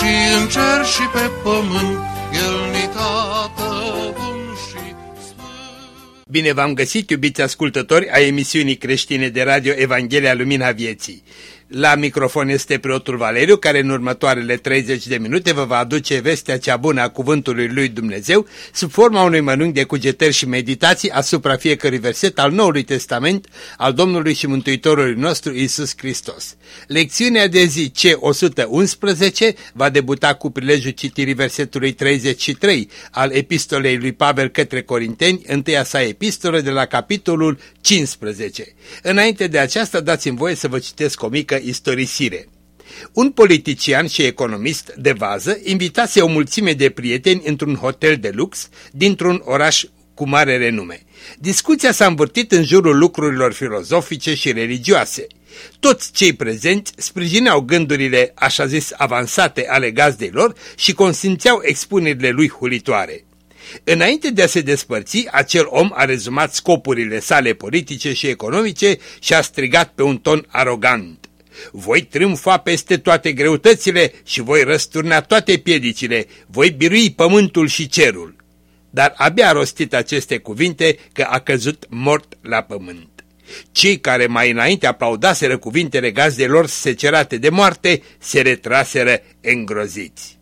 și în cer și pe pământ, El ni tată bun și sfânt. Bine v-am găsit, iubiți ascultători, a emisiunii creștine de radio Evanghelia Lumina Vieții. La microfon este preotul Valeriu, care în următoarele 30 de minute vă va aduce vestea cea bună a Cuvântului Lui Dumnezeu, sub forma unui mănânc de cugetări și meditații asupra fiecărui verset al Noului Testament al Domnului și Mântuitorului nostru Isus Hristos. Lecțiunea de zi C111 va debuta cu prilejul citirii versetului 33 al epistolei lui Pavel către Corinteni, întâia sa epistolă de la capitolul 15. Înainte de aceasta dați-mi voie să vă citesc o mică istorisire. Un politician și economist de vază invitase o mulțime de prieteni într-un hotel de lux dintr-un oraș cu mare renume. Discuția s-a învârtit în jurul lucrurilor filozofice și religioase. Toți cei prezenți sprijineau gândurile așa zis avansate ale gazdeilor și consimțeau expunerile lui hulitoare. Înainte de a se despărți, acel om a rezumat scopurile sale politice și economice și a strigat pe un ton arogant. Voi triumfa peste toate greutățile și voi răsturna toate piedicile, voi birui pământul și cerul. Dar abia a rostit aceste cuvinte că a căzut mort la pământ. Cei care mai înainte aplaudaseră cuvintele gazdelor secerate de moarte se retraseră îngroziți.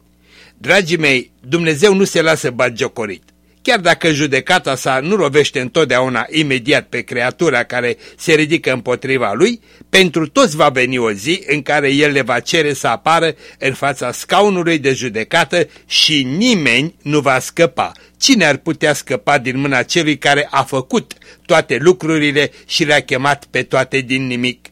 Dragii mei, Dumnezeu nu se lasă bagiocorit. Chiar dacă judecata sa nu rovește întotdeauna imediat pe creatura care se ridică împotriva lui, pentru toți va veni o zi în care el le va cere să apară în fața scaunului de judecată și nimeni nu va scăpa. Cine ar putea scăpa din mâna celui care a făcut toate lucrurile și le-a chemat pe toate din nimic?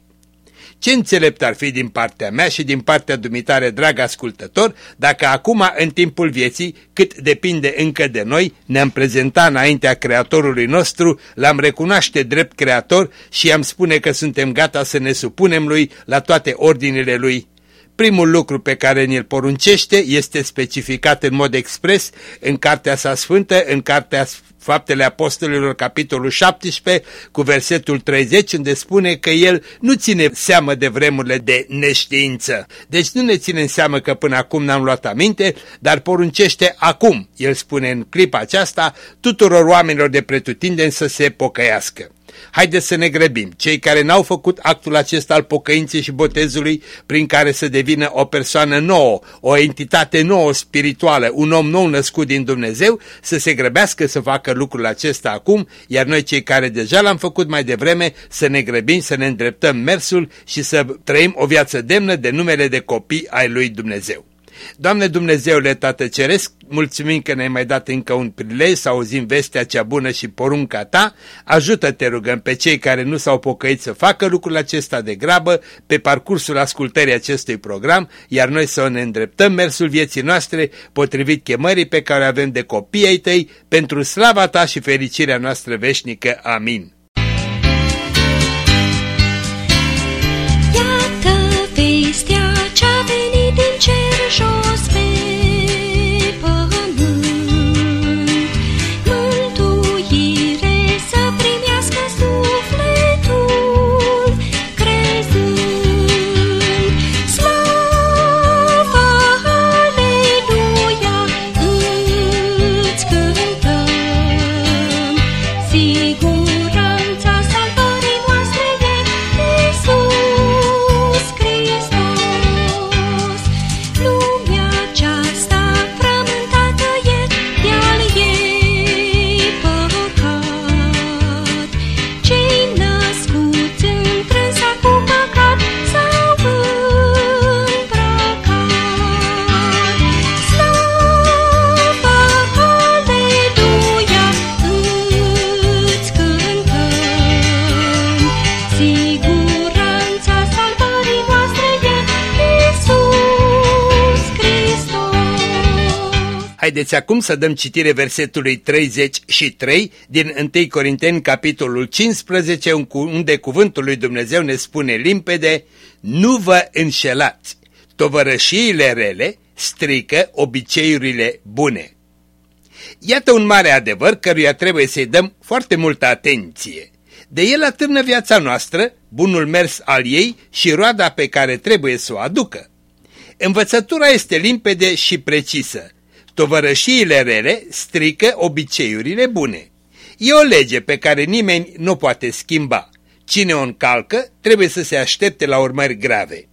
Ce înțelept ar fi din partea mea și din partea dumitare, drag ascultător, dacă acum, în timpul vieții, cât depinde încă de noi, ne-am prezentat înaintea Creatorului nostru, l-am recunoaște drept Creator și i-am spune că suntem gata să ne supunem Lui la toate ordinele Lui Primul lucru pe care ni-l poruncește este specificat în mod expres în Cartea sa Sfântă, în Cartea Faptele Apostolilor, capitolul 17, cu versetul 30, unde spune că el nu ține seamă de vremurile de neștiință. Deci nu ne ține în seamă că până acum n-am luat aminte, dar poruncește acum, el spune în clipa aceasta, tuturor oamenilor de pretutindeni să se pocăiască. Haideți să ne grăbim. Cei care n-au făcut actul acesta al pocăinței și botezului prin care să devină o persoană nouă, o entitate nouă spirituală, un om nou născut din Dumnezeu, să se grăbească să facă lucrul acesta acum, iar noi cei care deja l-am făcut mai devreme să ne grăbim, să ne îndreptăm mersul și să trăim o viață demnă de numele de copii ai lui Dumnezeu. Doamne Dumnezeule Tată Ceresc, mulțumim că ne-ai mai dat încă un prilej să auzim vestea cea bună și porunca ta, ajută-te rugăm pe cei care nu s-au pocăit să facă lucrul acesta de grabă pe parcursul ascultării acestui program, iar noi să ne îndreptăm mersul vieții noastre potrivit chemării pe care o avem de copii ai tăi, pentru slava ta și fericirea noastră veșnică. Amin. Haideți acum să dăm citire versetului 33 din 1 Corinteni, capitolul 15, unde cuvântul lui Dumnezeu ne spune limpede, Nu vă înșelați, tovărășiile rele strică obiceiurile bune. Iată un mare adevăr căruia trebuie să-i dăm foarte multă atenție. De el atârnă viața noastră, bunul mers al ei și roada pe care trebuie să o aducă. Învățătura este limpede și precisă. Tovărășiile rele strică obiceiurile bune. E o lege pe care nimeni nu poate schimba. Cine o încalcă trebuie să se aștepte la urmări grave.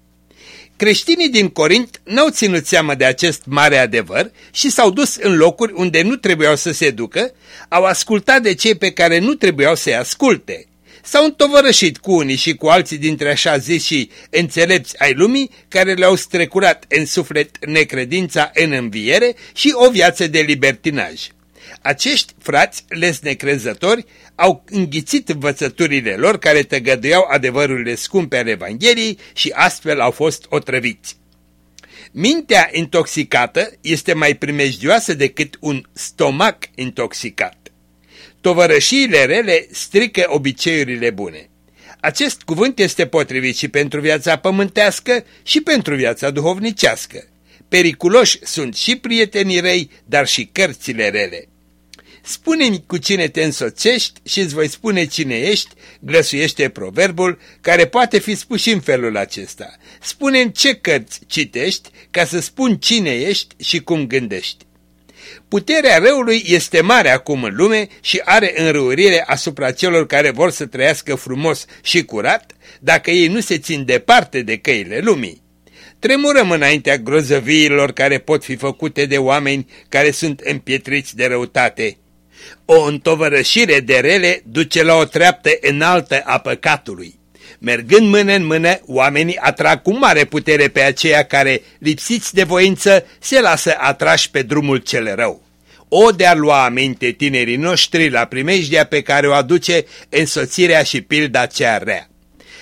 Creștinii din Corint n-au ținut seama de acest mare adevăr și s-au dus în locuri unde nu trebuiau să se ducă, au ascultat de cei pe care nu trebuiau să-i asculte. S-au întovărășit cu unii și cu alții dintre așa zis și înțelepți ai lumii care le-au strecurat în suflet necredința în înviere și o viață de libertinaj. Acești frați lesnecrezători au înghițit învățăturile lor care tăgăduiau adevărurile scumpe ale Evangheliei și astfel au fost otrăviți. Mintea intoxicată este mai primejdioasă decât un stomac intoxicat. Tovărășiile rele strică obiceiurile bune. Acest cuvânt este potrivit și pentru viața pământească și pentru viața duhovnicească. Periculoși sunt și prietenii rei, dar și cărțile rele. Spune-mi cu cine te însoțești și îți voi spune cine ești, glăsuiește proverbul, care poate fi spus și în felul acesta. Spune-mi ce cărți citești ca să spun cine ești și cum gândești. Puterea răului este mare acum în lume și are înrăurire asupra celor care vor să trăiască frumos și curat, dacă ei nu se țin departe de căile lumii. Tremurăm înaintea grozăviilor care pot fi făcute de oameni care sunt împietriți de răutate. O întovărășire de rele duce la o treaptă înaltă a păcatului. Mergând mână în mână, oamenii atrag cu mare putere pe aceia care, lipsiți de voință, se lasă atrași pe drumul cel rău. O de a lua aminte tinerii noștri la primejdea pe care o aduce însoțirea și pilda cea rea.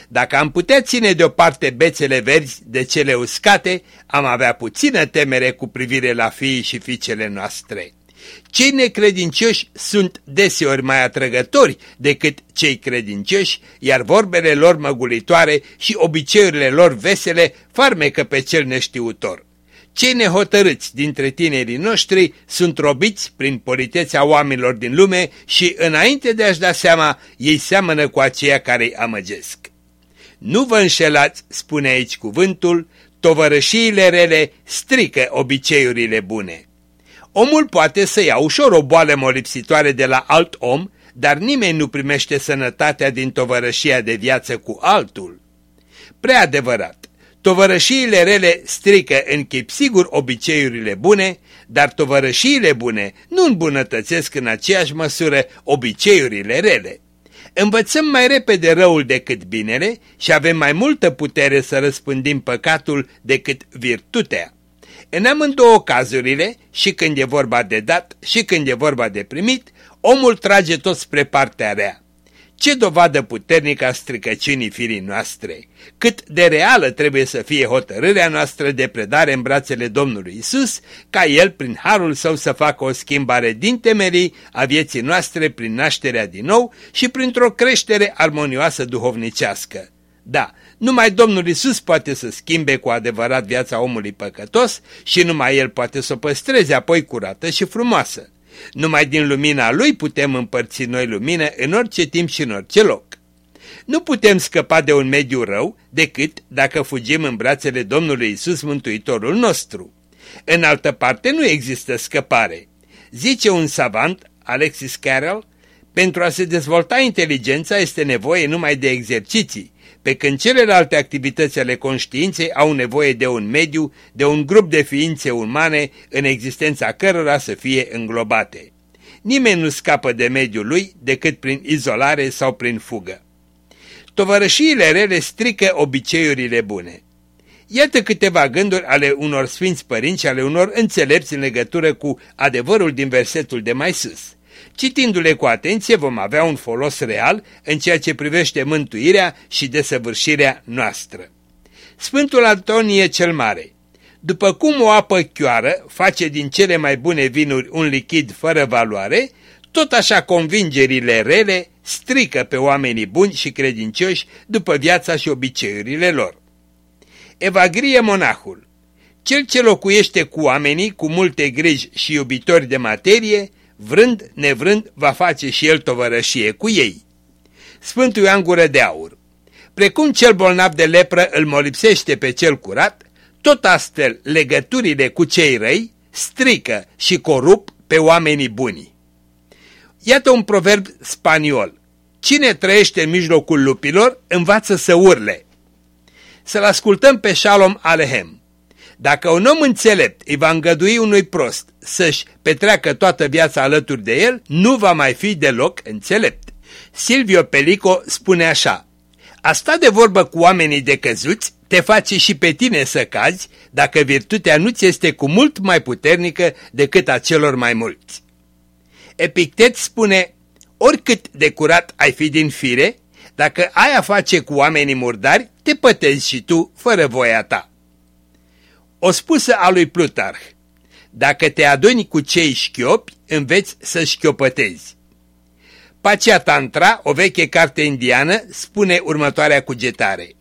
Dacă am putea ține deoparte bețele verzi de cele uscate, am avea puțină temere cu privire la fiii și fiicele noastre. Cei necredincioși sunt deseori mai atrăgători decât cei credincioși, iar vorbele lor măgulitoare și obiceiurile lor vesele farmecă pe cel neștiutor. Cei nehotărâți dintre tinerii noștri sunt robiți prin politețea oamenilor din lume și, înainte de a-și da seama, ei seamănă cu aceia care îi amăgesc. Nu vă înșelați, spune aici cuvântul, tovărășiile rele strică obiceiurile bune. Omul poate să ia ușor o boală molipsitoare de la alt om, dar nimeni nu primește sănătatea din tovărășia de viață cu altul. Prea adevărat, tovărășiile rele strică în chip sigur obiceiurile bune, dar tovărășiile bune nu îmbunătățesc în aceeași măsură obiceiurile rele. Învățăm mai repede răul decât binele și avem mai multă putere să răspândim păcatul decât virtutea. În amândouă cazurile, și când e vorba de dat și când e vorba de primit, omul trage tot spre partea rea. Ce dovadă puternică a stricăciunii firii noastre! Cât de reală trebuie să fie hotărârea noastră de predare în brațele Domnului Isus, ca El, prin harul său, să facă o schimbare din temerii a vieții noastre prin nașterea din nou și printr-o creștere armonioasă duhovnicească. Da, numai Domnul Isus poate să schimbe cu adevărat viața omului păcătos și numai El poate să o păstreze apoi curată și frumoasă. Numai din lumina Lui putem împărți noi lumină în orice timp și în orice loc. Nu putem scăpa de un mediu rău decât dacă fugim în brațele Domnului Isus Mântuitorul nostru. În altă parte nu există scăpare. Zice un savant, Alexis Carroll, pentru a se dezvolta inteligența este nevoie numai de exerciții, pe când celelalte activități ale conștiinței au nevoie de un mediu, de un grup de ființe umane în existența cărora să fie înglobate. Nimeni nu scapă de mediul lui decât prin izolare sau prin fugă. Tovărășiile rele strică obiceiurile bune. Iată câteva gânduri ale unor sfinți părinți, ale unor înțelepți în legătură cu adevărul din versetul de mai sus. Citindu-le cu atenție vom avea un folos real în ceea ce privește mântuirea și desăvârșirea noastră. Sfântul Antonie cel Mare După cum o apă chioară face din cele mai bune vinuri un lichid fără valoare, tot așa convingerile rele strică pe oamenii buni și credincioși după viața și obiceiurile lor. Evagrie monahul Cel ce locuiește cu oamenii cu multe griji și iubitori de materie, vrând, nevrând, va face și el tovărășie cu ei. Sfântul Ioan Gură de Aur Precum cel bolnav de lepră îl molipsește pe cel curat, tot astfel legăturile cu cei răi strică și corup pe oamenii buni. Iată un proverb spaniol. Cine trăiește în mijlocul lupilor, învață să urle. Să-l ascultăm pe Shalom Alehem. Dacă un om înțelept îi va îngădui unui prost să-și petreacă toată viața alături de el, nu va mai fi deloc înțelept. Silvio Pelico spune așa, A sta de vorbă cu oamenii decăzuți te face și pe tine să cazi dacă virtutea nu ți este cu mult mai puternică decât a celor mai mulți. Epictet spune, oricât de curat ai fi din fire, dacă ai a face cu oamenii murdari, te pătezi și tu fără voia ta. O spusă a lui Plutarh, dacă te aduni cu cei șchiopi, înveți să șchiopătezi. Pacea Tantra, o veche carte indiană, spune următoarea cugetare.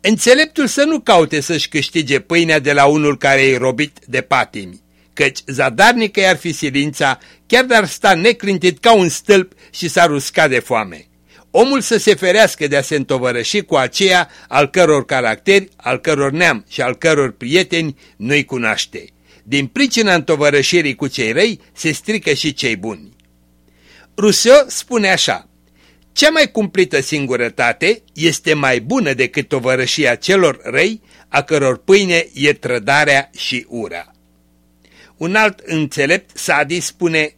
Înțeleptul să nu caute să-și câștige pâinea de la unul care e robit de patimi, căci zadarnică i-ar fi silința, chiar dar sta neclintit ca un stâlp și s-ar usca de foame. Omul să se ferească de a se întovărăși cu aceea al căror caracteri, al căror neam și al căror prieteni nu-i cunoaște. Din pricina întovărășirii cu cei răi se strică și cei buni. Rousseau spune așa, Cea mai cumplită singurătate este mai bună decât tovărășia celor răi, a căror pâine e trădarea și ura. Un alt înțelept, Sadi, spune,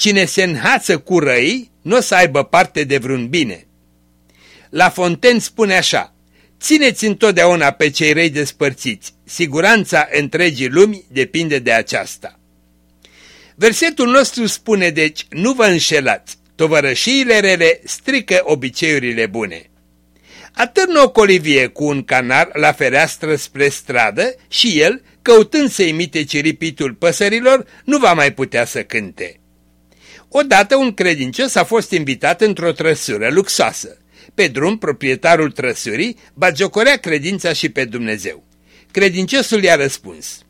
Cine se înhață cu răi, nu o să aibă parte de vreun bine. La Fonten spune așa, Țineți întotdeauna pe cei răi despărțiți, siguranța întregii lumi depinde de aceasta. Versetul nostru spune deci, nu vă înșelați, tovărășiile rele strică obiceiurile bune. Atârnă o colivie cu un canar la fereastră spre stradă și el, căutând să imite ciripitul păsărilor, nu va mai putea să cânte. Odată un credincios a fost invitat într-o trăsură luxoasă. Pe drum, proprietarul trăsurii bagiocorea credința și pe Dumnezeu. Credinciosul i-a răspuns,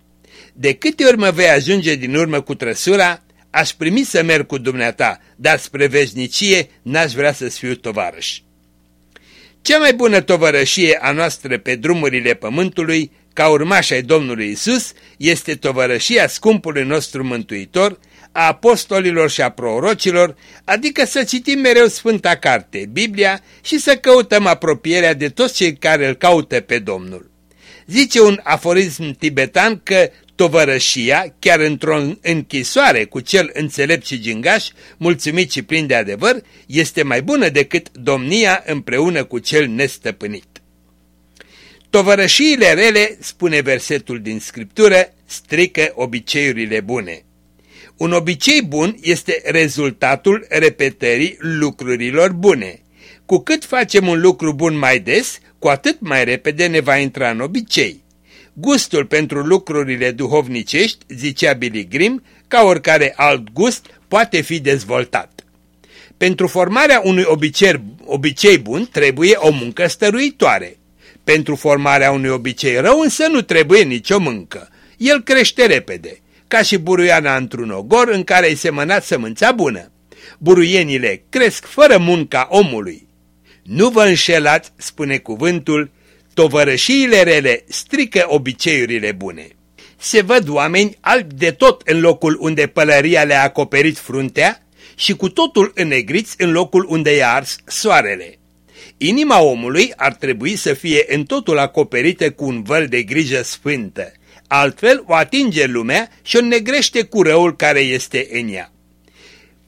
De câte ori mă vei ajunge din urmă cu trăsura, aș primi să merg cu dumneata, dar spre veșnicie n-aș vrea să-ți fiu tovarăș. Cea mai bună tovărășie a noastră pe drumurile pământului, ca urmaș ai Domnului Isus, este tovărășia scumpului nostru Mântuitor, a apostolilor și a prorocilor, adică să citim mereu Sfânta Carte, Biblia, și să căutăm apropierea de toți cei care îl caută pe Domnul. Zice un aforism tibetan că tovărășia, chiar într-o închisoare cu cel înțelept și gingaș, mulțumit și plin de adevăr, este mai bună decât domnia împreună cu cel nestăpânit. Tovărășiile rele, spune versetul din Scriptură, strică obiceiurile bune. Un obicei bun este rezultatul repetării lucrurilor bune. Cu cât facem un lucru bun mai des, cu atât mai repede ne va intra în obicei. Gustul pentru lucrurile duhovnicești, zicea Billy Grimm, ca oricare alt gust, poate fi dezvoltat. Pentru formarea unui obicei, obicei bun trebuie o muncă stăruitoare. Pentru formarea unui obicei rău însă nu trebuie nicio muncă. El crește repede ca și buruiana într-un ogor în care ai semănat sămânța bună. Buruienile cresc fără munca omului. Nu vă înșelați, spune cuvântul, tovărășiile rele strică obiceiurile bune. Se văd oameni albi de tot în locul unde pălăria le-a acoperit fruntea și cu totul înnegriți în locul unde i-a ars soarele. Inima omului ar trebui să fie în totul acoperită cu un văl de grijă sfântă altfel o atinge lumea și o negrește cu răul care este în ea.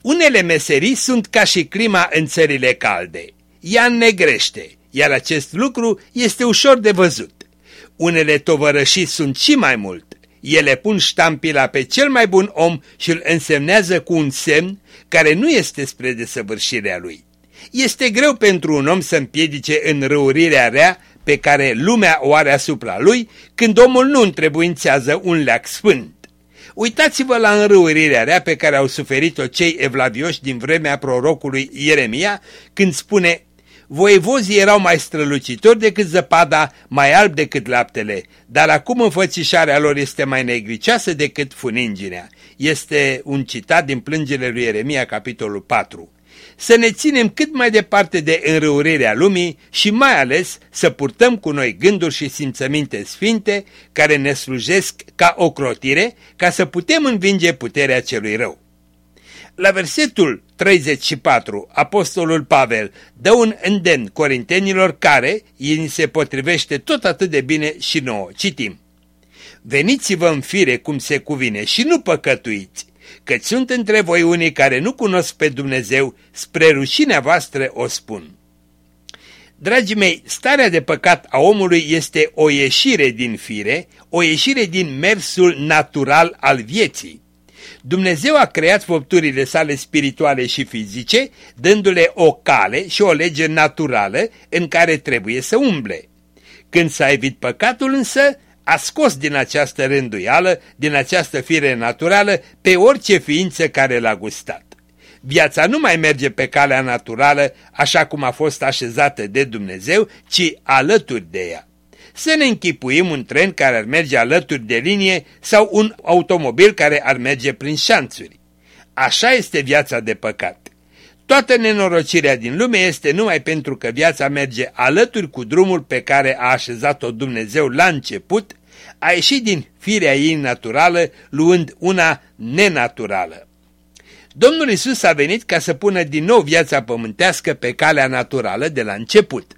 Unele meserii sunt ca și clima în țările calde. Ea negrește, iar acest lucru este ușor de văzut. Unele tovărășii sunt și mai mult. Ele pun ștampila pe cel mai bun om și îl însemnează cu un semn care nu este spre desăvârșirea lui. Este greu pentru un om să împiedice înrăurirea rea pe care lumea o are asupra lui când omul nu întrebuințează un leac sfânt. Uitați-vă la înrăurirea rea pe care au suferit-o cei evlavioși din vremea prorocului Ieremia când spune Voievozii erau mai strălucitori decât zăpada, mai alb decât laptele, dar acum înfățișarea lor este mai negricioasă decât funinginea. Este un citat din plângele lui Ieremia, capitolul 4 să ne ținem cât mai departe de înrăurirea lumii și mai ales să purtăm cu noi gânduri și simțăminte sfinte care ne slujesc ca o crotire ca să putem învinge puterea celui rău. La versetul 34, apostolul Pavel dă un îndemn corintenilor care îi se potrivește tot atât de bine și nouă. Citim. Veniți-vă în fire cum se cuvine și nu păcătuiți, căci sunt între voi unii care nu cunosc pe Dumnezeu, spre rușinea voastră o spun. Dragii mei, starea de păcat a omului este o ieșire din fire, o ieșire din mersul natural al vieții. Dumnezeu a creat făpturile sale spirituale și fizice, dându-le o cale și o lege naturală în care trebuie să umble. Când s-a evit păcatul însă, a scos din această rânduială, din această fire naturală, pe orice ființă care l-a gustat. Viața nu mai merge pe calea naturală așa cum a fost așezată de Dumnezeu, ci alături de ea. Să ne închipuim un tren care ar merge alături de linie sau un automobil care ar merge prin șanțuri. Așa este viața de păcat. Toată nenorocirea din lume este numai pentru că viața merge alături cu drumul pe care a așezat-o Dumnezeu la început, a ieșit din firea ei naturală, luând una nenaturală. Domnul Isus a venit ca să pună din nou viața pământească pe calea naturală de la început.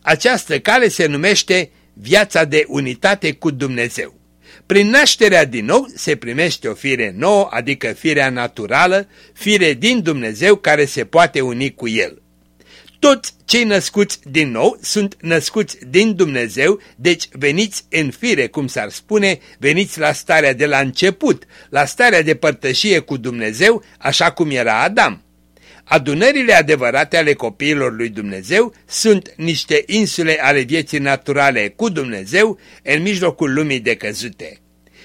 Această cale se numește viața de unitate cu Dumnezeu. Prin nașterea din nou se primește o fire nouă, adică firea naturală, fire din Dumnezeu care se poate uni cu El. Toți cei născuți din nou sunt născuți din Dumnezeu, deci veniți în fire, cum s-ar spune, veniți la starea de la început, la starea de părtășie cu Dumnezeu, așa cum era Adam. Adunările adevărate ale copiilor lui Dumnezeu sunt niște insule ale vieții naturale cu Dumnezeu în mijlocul lumii decăzute.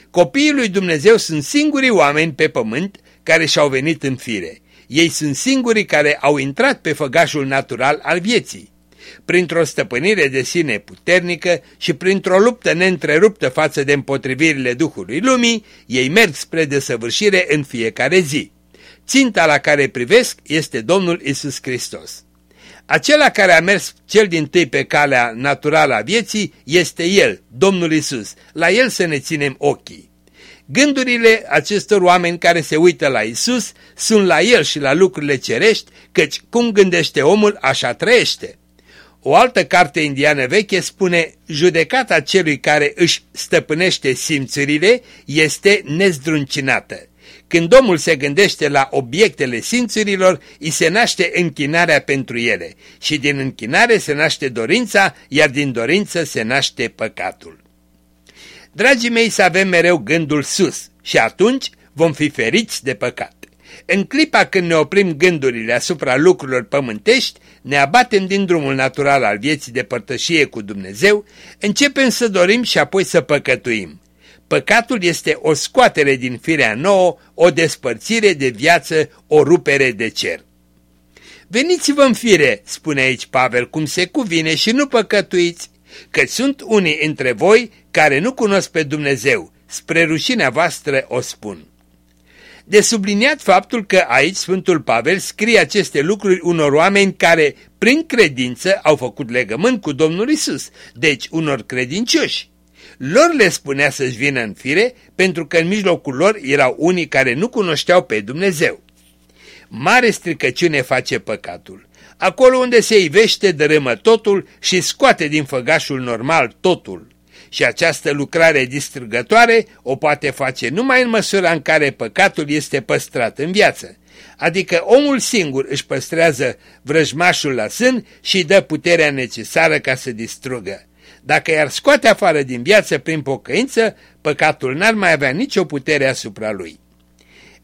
Copiii lui Dumnezeu sunt singurii oameni pe pământ care și-au venit în fire. Ei sunt singurii care au intrat pe făgașul natural al vieții. Printr-o stăpânire de sine puternică și printr-o luptă neîntreruptă față de împotrivirile Duhului Lumii, ei merg spre desăvârșire în fiecare zi. Ținta la care privesc este Domnul Isus Hristos. Acela care a mers cel din tâi pe calea naturală a vieții este El, Domnul Isus. La El să ne ținem ochii. Gândurile acestor oameni care se uită la Isus sunt la El și la lucrurile cerești, căci cum gândește omul, așa trăiește. O altă carte indiană veche spune, judecata celui care își stăpânește simțurile este nezdruncinată. Când omul se gândește la obiectele simțurilor, îi se naște închinarea pentru ele și din închinare se naște dorința, iar din dorință se naște păcatul. Dragii mei, să avem mereu gândul sus și atunci vom fi feriți de păcat. În clipa când ne oprim gândurile asupra lucrurilor pământești, ne abatem din drumul natural al vieții de părtășie cu Dumnezeu, începem să dorim și apoi să păcătuim. Păcatul este o scoatere din firea nouă, o despărțire de viață, o rupere de cer. Veniți-vă în fire, spune aici Pavel, cum se cuvine și nu păcătuiți, că sunt unii între voi care nu cunosc pe Dumnezeu, spre rușinea voastră o spun. De subliniat faptul că aici Sfântul Pavel scrie aceste lucruri unor oameni care, prin credință, au făcut legământ cu Domnul Isus, deci unor credincioși. Lor le spunea să-și vină în fire, pentru că în mijlocul lor erau unii care nu cunoșteau pe Dumnezeu. Mare stricăciune face păcatul. Acolo unde se ivește dărâmă totul și scoate din făgașul normal totul. Și această lucrare distrugătoare o poate face numai în măsura în care păcatul este păstrat în viață. Adică omul singur își păstrează vrăjmașul la sân și dă puterea necesară ca să distrugă. Dacă i-ar scoate afară din viață prin pocăință, păcatul n-ar mai avea nicio putere asupra lui.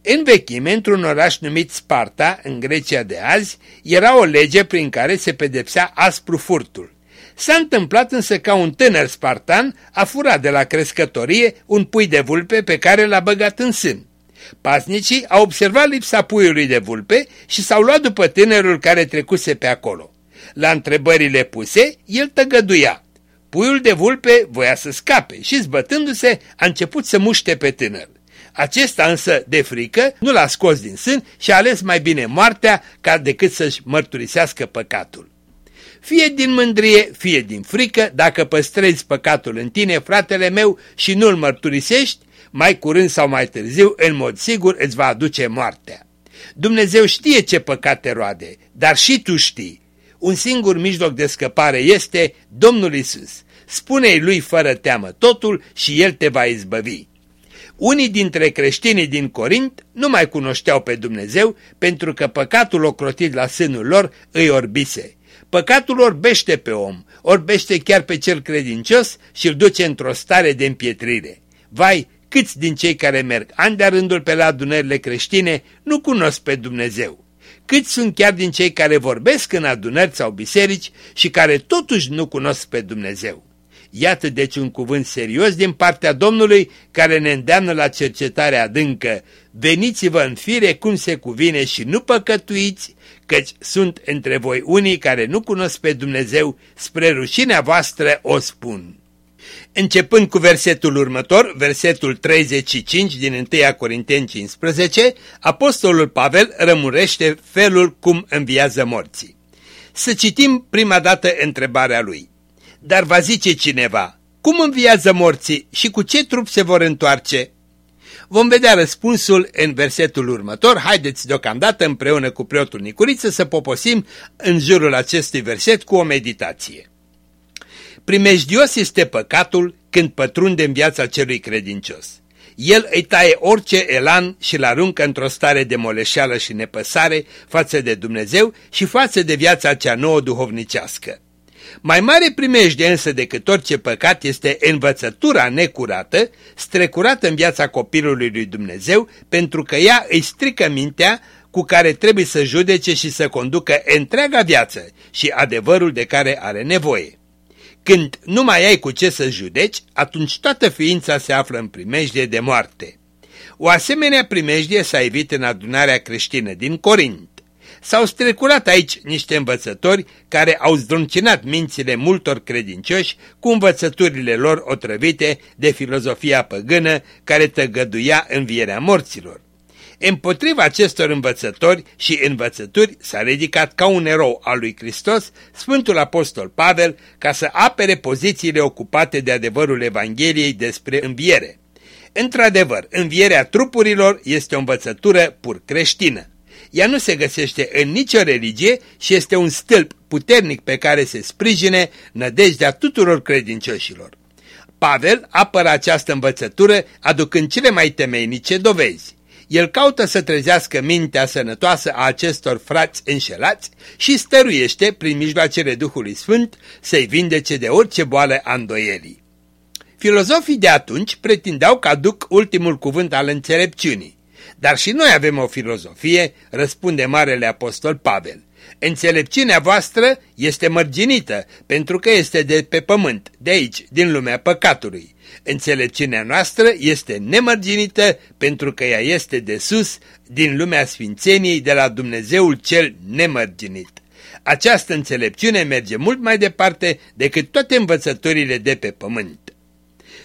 În vechime, într-un oraș numit Sparta, în Grecia de azi, era o lege prin care se pedepsea aspru furtul. S-a întâmplat însă ca un tânăr spartan a furat de la crescătorie un pui de vulpe pe care l-a băgat în sân. Pasnicii au observat lipsa puiului de vulpe și s-au luat după tânărul care trecuse pe acolo. La întrebările puse, el tăgăduia. Puiul de vulpe voia să scape și, zbătându-se, a început să muște pe tânăr. Acesta însă, de frică, nu l-a scos din sân și a ales mai bine moartea ca decât să-și mărturisească păcatul. Fie din mândrie, fie din frică, dacă păstrezi păcatul în tine, fratele meu, și nu-l mărturisești, mai curând sau mai târziu, în mod sigur, îți va aduce moartea. Dumnezeu știe ce păcate roade, dar și tu știi. Un singur mijloc de scăpare este Domnul Isus. Spune-i lui fără teamă totul și el te va izbăvi. Unii dintre creștinii din Corint nu mai cunoșteau pe Dumnezeu pentru că păcatul ocrotit la sânul lor îi orbise. Păcatul orbește pe om, orbește chiar pe cel credincios și îl duce într-o stare de împietrire. Vai, câți din cei care merg ani de rândul pe la adunările creștine nu cunosc pe Dumnezeu? Câți sunt chiar din cei care vorbesc în adunări sau biserici și care totuși nu cunosc pe Dumnezeu? Iată deci un cuvânt serios din partea Domnului care ne îndeamnă la cercetare adâncă. Veniți-vă în fire cum se cuvine și nu păcătuiți, căci sunt între voi unii care nu cunosc pe Dumnezeu, spre rușinea voastră o spun. Începând cu versetul următor, versetul 35 din 1 Corinteni 15, apostolul Pavel rămurește felul cum înviază morții. Să citim prima dată întrebarea lui. Dar va zice cineva, cum înviază morții și cu ce trup se vor întoarce? Vom vedea răspunsul în versetul următor. Haideți deocamdată împreună cu preotul Nicuriță să poposim în jurul acestui verset cu o meditație. Primejdios este păcatul când pătrunde în viața celui credincios. El îi taie orice elan și îl aruncă într-o stare de moleșeală și nepăsare față de Dumnezeu și față de viața cea nouă duhovnicească. Mai mare primejde însă decât orice păcat este învățătura necurată, strecurată în viața copilului lui Dumnezeu, pentru că ea îi strică mintea cu care trebuie să judece și să conducă întreaga viață și adevărul de care are nevoie. Când nu mai ai cu ce să judeci, atunci toată ființa se află în primejdie de moarte. O asemenea primejdie s-a evit în adunarea creștină din Corint. S-au strecurat aici niște învățători care au zdruncinat mințile multor credincioși cu învățăturile lor otrăvite de filozofia păgână care tăgăduia învierea morților. Împotriva acestor învățători și învățături s-a ridicat ca un erou al lui Hristos Sfântul Apostol Pavel ca să apere pozițiile ocupate de adevărul Evangheliei despre înviere. Într-adevăr, învierea trupurilor este o învățătură pur creștină. Ea nu se găsește în nicio religie și este un stâlp puternic pe care se sprijine nădejdea tuturor credincioșilor. Pavel apără această învățătură aducând cele mai temeinice dovezi. El caută să trezească mintea sănătoasă a acestor frați înșelați și stăruiește, prin mijloacele Duhului Sfânt, să-i vindece de orice boală a îndoielii. Filozofii de atunci pretindeau că aduc ultimul cuvânt al înțelepciunii. Dar și noi avem o filozofie, răspunde Marele Apostol Pavel. Înțelepciunea voastră este mărginită, pentru că este de pe pământ, de aici, din lumea păcatului. Înțelepciunea noastră este nemărginită, pentru că ea este de sus, din lumea sfințeniei, de la Dumnezeul cel nemărginit. Această înțelepciune merge mult mai departe decât toate învățăturile de pe pământ.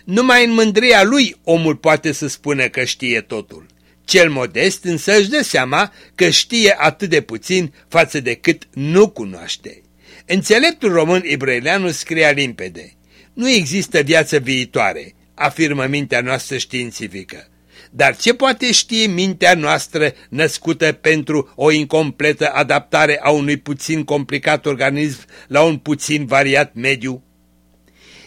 Numai în mândria lui omul poate să spună că știe totul. Cel modest însă își dă seama că știe atât de puțin față de cât nu cunoaște. Înțeleptul român Ibrăileanu scria limpede. Nu există viață viitoare, afirmă mintea noastră științifică. Dar ce poate ști mintea noastră născută pentru o incompletă adaptare a unui puțin complicat organism la un puțin variat mediu?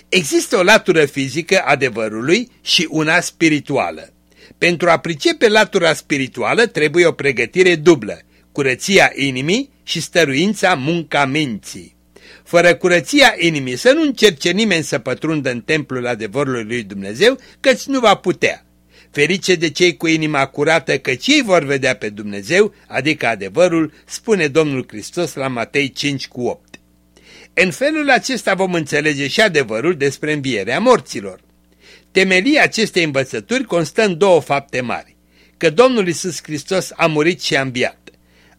Există o latură fizică adevărului și una spirituală. Pentru a pricepe latura spirituală trebuie o pregătire dublă, curăția inimii și stăruința munca minții. Fără curăția inimii să nu încerce nimeni să pătrundă în templul adevărului lui Dumnezeu, căci nu va putea. Ferice de cei cu inima curată, căci ei vor vedea pe Dumnezeu, adică adevărul, spune Domnul Hristos la Matei 5 cu 8. În felul acesta vom înțelege și adevărul despre învierea morților. Temelia acestei învățături constă în două fapte mari. Că Domnul Isus Hristos a murit și a înviat.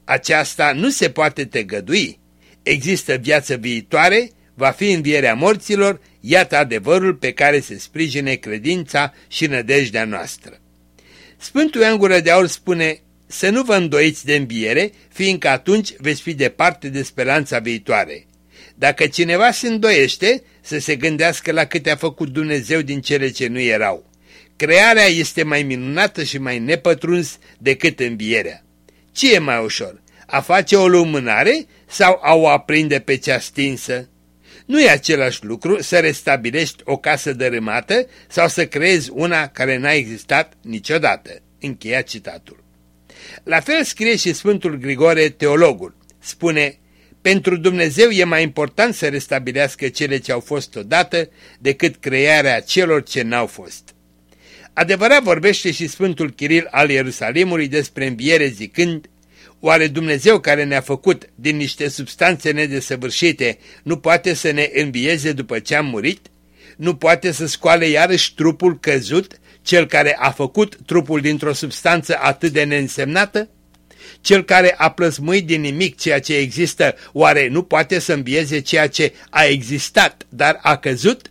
Aceasta nu se poate tăgădui. Există viață viitoare, va fi învierea morților, iată adevărul pe care se sprijine credința și nădejdea noastră. Sfântul Ioan Gură de Aur spune să nu vă îndoiți de înviere, fiindcă atunci veți fi departe de speranța viitoare. Dacă cineva se îndoiește, să se gândească la câte a făcut Dumnezeu din cele ce nu erau. Crearea este mai minunată și mai nepătruns decât învierea. Ce e mai ușor? A face o lumânare sau a o aprinde pe cea stinsă? Nu e același lucru să restabilești o casă dărâmată sau să creezi una care n-a existat niciodată. Încheia citatul. La fel scrie și Sfântul Grigore, teologul. Spune, pentru Dumnezeu e mai important să restabilească cele ce au fost odată decât crearea celor ce n-au fost. Adevărat vorbește și Sfântul Chiril al Ierusalimului despre înviere zicând, Oare Dumnezeu care ne-a făcut din niște substanțe nedesăvârșite nu poate să ne învieze după ce am murit? Nu poate să scoale iarăși trupul căzut, cel care a făcut trupul dintr-o substanță atât de neînsemnată? Cel care a plăsmuit din nimic ceea ce există, oare nu poate să învieze ceea ce a existat, dar a căzut?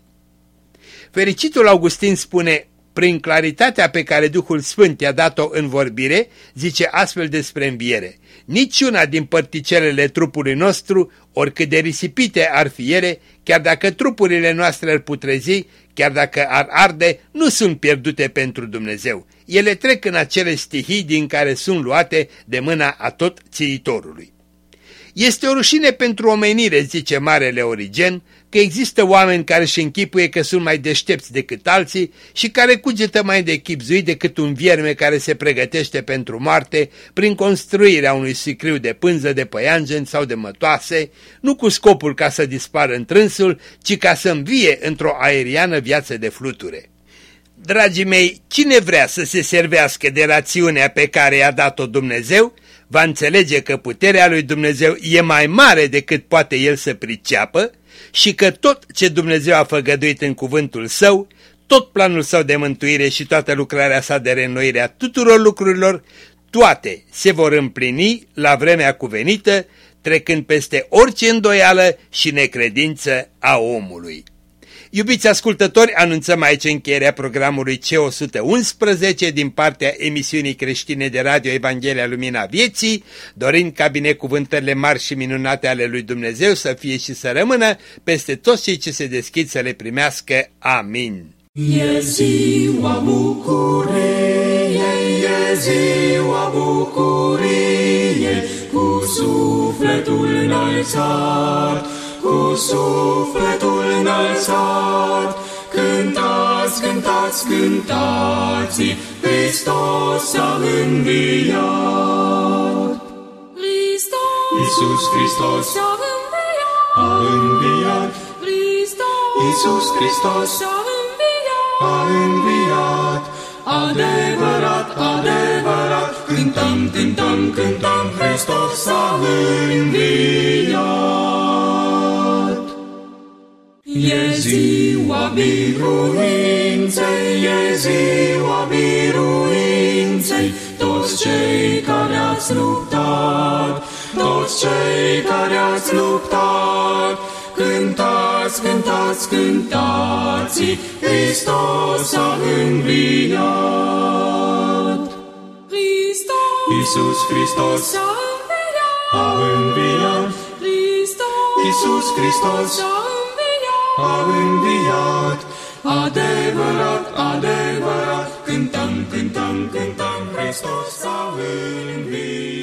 Fericitul Augustin spune, prin claritatea pe care Duhul Sfânt i-a dat-o în vorbire, zice astfel despre înviere. Niciuna din părticelele trupului nostru, oricât de risipite ar fi ele, chiar dacă trupurile noastre ar putrezi, chiar dacă ar arde, nu sunt pierdute pentru Dumnezeu. Ele trec în acele stihii din care sunt luate de mâna a tot țiitorului. Este o rușine pentru omenire, zice Marele Origen, că există oameni care își închipuie că sunt mai deștepți decât alții și care cugetă mai de chipzui decât un vierme care se pregătește pentru moarte prin construirea unui sicriu de pânză de păianjen sau de mătoase, nu cu scopul ca să dispară întrânsul, ci ca să învie într-o aeriană viață de fluture. Dragii mei, cine vrea să se servească de rațiunea pe care i-a dat-o Dumnezeu, va înțelege că puterea lui Dumnezeu e mai mare decât poate el să priceapă și că tot ce Dumnezeu a făgăduit în cuvântul său, tot planul său de mântuire și toată lucrarea sa de reînnoire a tuturor lucrurilor, toate se vor împlini la vremea cuvenită, trecând peste orice îndoială și necredință a omului. Iubiți ascultători, anunțăm aici încheierea programului C111 din partea emisiunii creștine de radio Evanghelia Lumina Vieții, dorind ca binecuvântările mari și minunate ale lui Dumnezeu să fie și să rămână peste toți cei ce se deschid să le primească. Amin. E ziua bucuriei, e ziua bucuriei, cu sufletul înălțat, cu sufletul înălțat. Cântați, cântați, cântați, Hristos a înviat. Hristos Iisus Hristos a înviat. a înviat, Hristos Iisus Hristos a înviat. a înviat. Adevărat, adevărat, cântăm, cântăm, cântăm, Hristos a înviat. E ziua biruinței, e ziua biruinței, toți cei care ați luptat, toți cei care ați luptat, cântați, cântați, cântați, Hristos a înviat. Hristos Iisus Hristos a înviat. a înviat, Hristos Iisus Hristos a înviat. Înviat. Adevărat, adevărat, cântăm, cântăm, cântăm, Hristos a înviat.